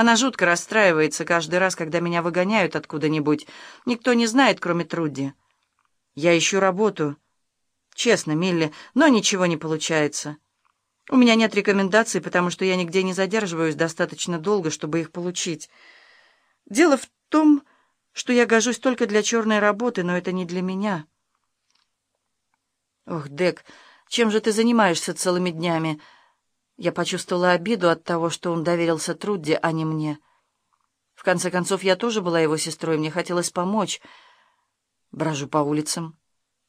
Она жутко расстраивается каждый раз, когда меня выгоняют откуда-нибудь. Никто не знает, кроме Труди. Я ищу работу. Честно, Милли, но ничего не получается. У меня нет рекомендаций, потому что я нигде не задерживаюсь достаточно долго, чтобы их получить. Дело в том, что я гожусь только для черной работы, но это не для меня. Ох, Дек, чем же ты занимаешься целыми днями?» Я почувствовала обиду от того, что он доверился Трудде, а не мне. В конце концов, я тоже была его сестрой, мне хотелось помочь. Брожу по улицам,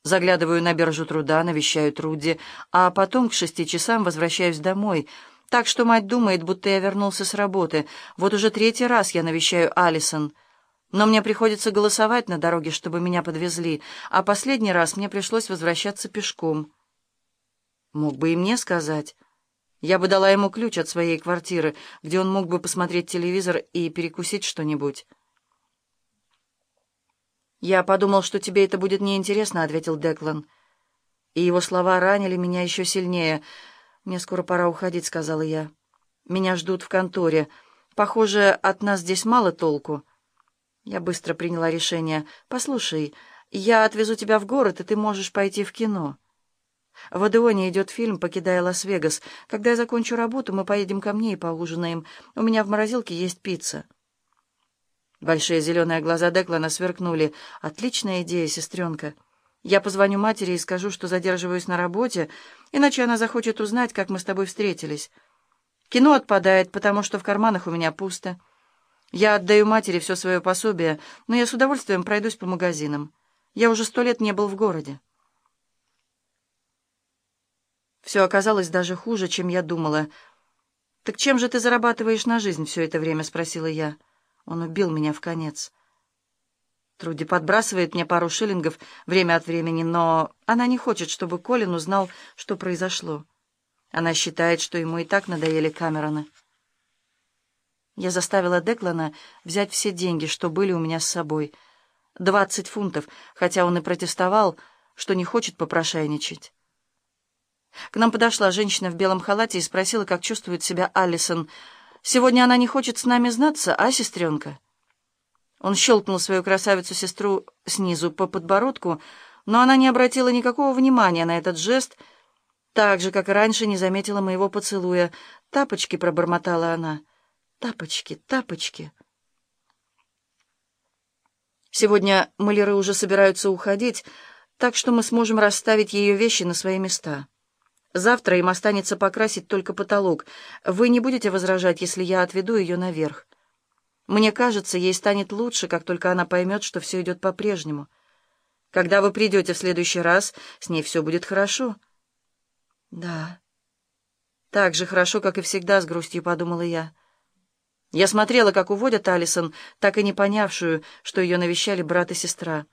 заглядываю на биржу труда, навещаю Трудди, а потом к шести часам возвращаюсь домой, так что мать думает, будто я вернулся с работы. Вот уже третий раз я навещаю Алисон. Но мне приходится голосовать на дороге, чтобы меня подвезли, а последний раз мне пришлось возвращаться пешком. Мог бы и мне сказать... Я бы дала ему ключ от своей квартиры, где он мог бы посмотреть телевизор и перекусить что-нибудь. «Я подумал, что тебе это будет неинтересно», — ответил Деклан. И его слова ранили меня еще сильнее. «Мне скоро пора уходить», — сказала я. «Меня ждут в конторе. Похоже, от нас здесь мало толку». Я быстро приняла решение. «Послушай, я отвезу тебя в город, и ты можешь пойти в кино». В Адеоне идет фильм «Покидая Лас-Вегас». Когда я закончу работу, мы поедем ко мне и поужинаем. У меня в морозилке есть пицца». Большие зеленые глаза Деклана сверкнули. «Отличная идея, сестренка. Я позвоню матери и скажу, что задерживаюсь на работе, иначе она захочет узнать, как мы с тобой встретились. Кино отпадает, потому что в карманах у меня пусто. Я отдаю матери все свое пособие, но я с удовольствием пройдусь по магазинам. Я уже сто лет не был в городе». Все оказалось даже хуже, чем я думала. «Так чем же ты зарабатываешь на жизнь все это время?» — спросила я. Он убил меня в конец. Труди подбрасывает мне пару шиллингов время от времени, но она не хочет, чтобы Колин узнал, что произошло. Она считает, что ему и так надоели Камероны. Я заставила Деклана взять все деньги, что были у меня с собой. Двадцать фунтов, хотя он и протестовал, что не хочет попрошайничать. К нам подошла женщина в белом халате и спросила, как чувствует себя Алисон. «Сегодня она не хочет с нами знаться, а, сестренка?» Он щелкнул свою красавицу-сестру снизу по подбородку, но она не обратила никакого внимания на этот жест, так же, как и раньше не заметила моего поцелуя. «Тапочки», — пробормотала она. «Тапочки, тапочки». Сегодня маляры уже собираются уходить, так что мы сможем расставить ее вещи на свои места. Завтра им останется покрасить только потолок. Вы не будете возражать, если я отведу ее наверх? Мне кажется, ей станет лучше, как только она поймет, что все идет по-прежнему. Когда вы придете в следующий раз, с ней все будет хорошо. Да. Так же хорошо, как и всегда, с грустью подумала я. Я смотрела, как уводят Алисон, так и не понявшую, что ее навещали брат и сестра.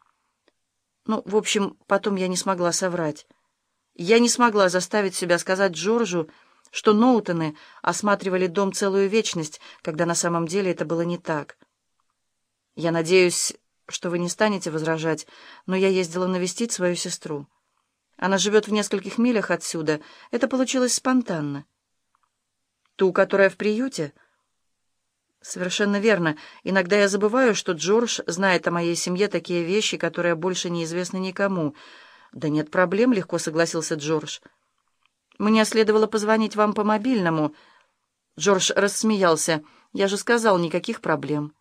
Ну, в общем, потом я не смогла соврать. Я не смогла заставить себя сказать Джорджу, что Ноутоны осматривали дом целую вечность, когда на самом деле это было не так. Я надеюсь, что вы не станете возражать, но я ездила навестить свою сестру. Она живет в нескольких милях отсюда. Это получилось спонтанно. Ту, которая в приюте? Совершенно верно. Иногда я забываю, что Джордж знает о моей семье такие вещи, которые больше неизвестны никому — «Да нет проблем», — легко согласился Джордж. «Мне следовало позвонить вам по мобильному». Джордж рассмеялся. «Я же сказал, никаких проблем».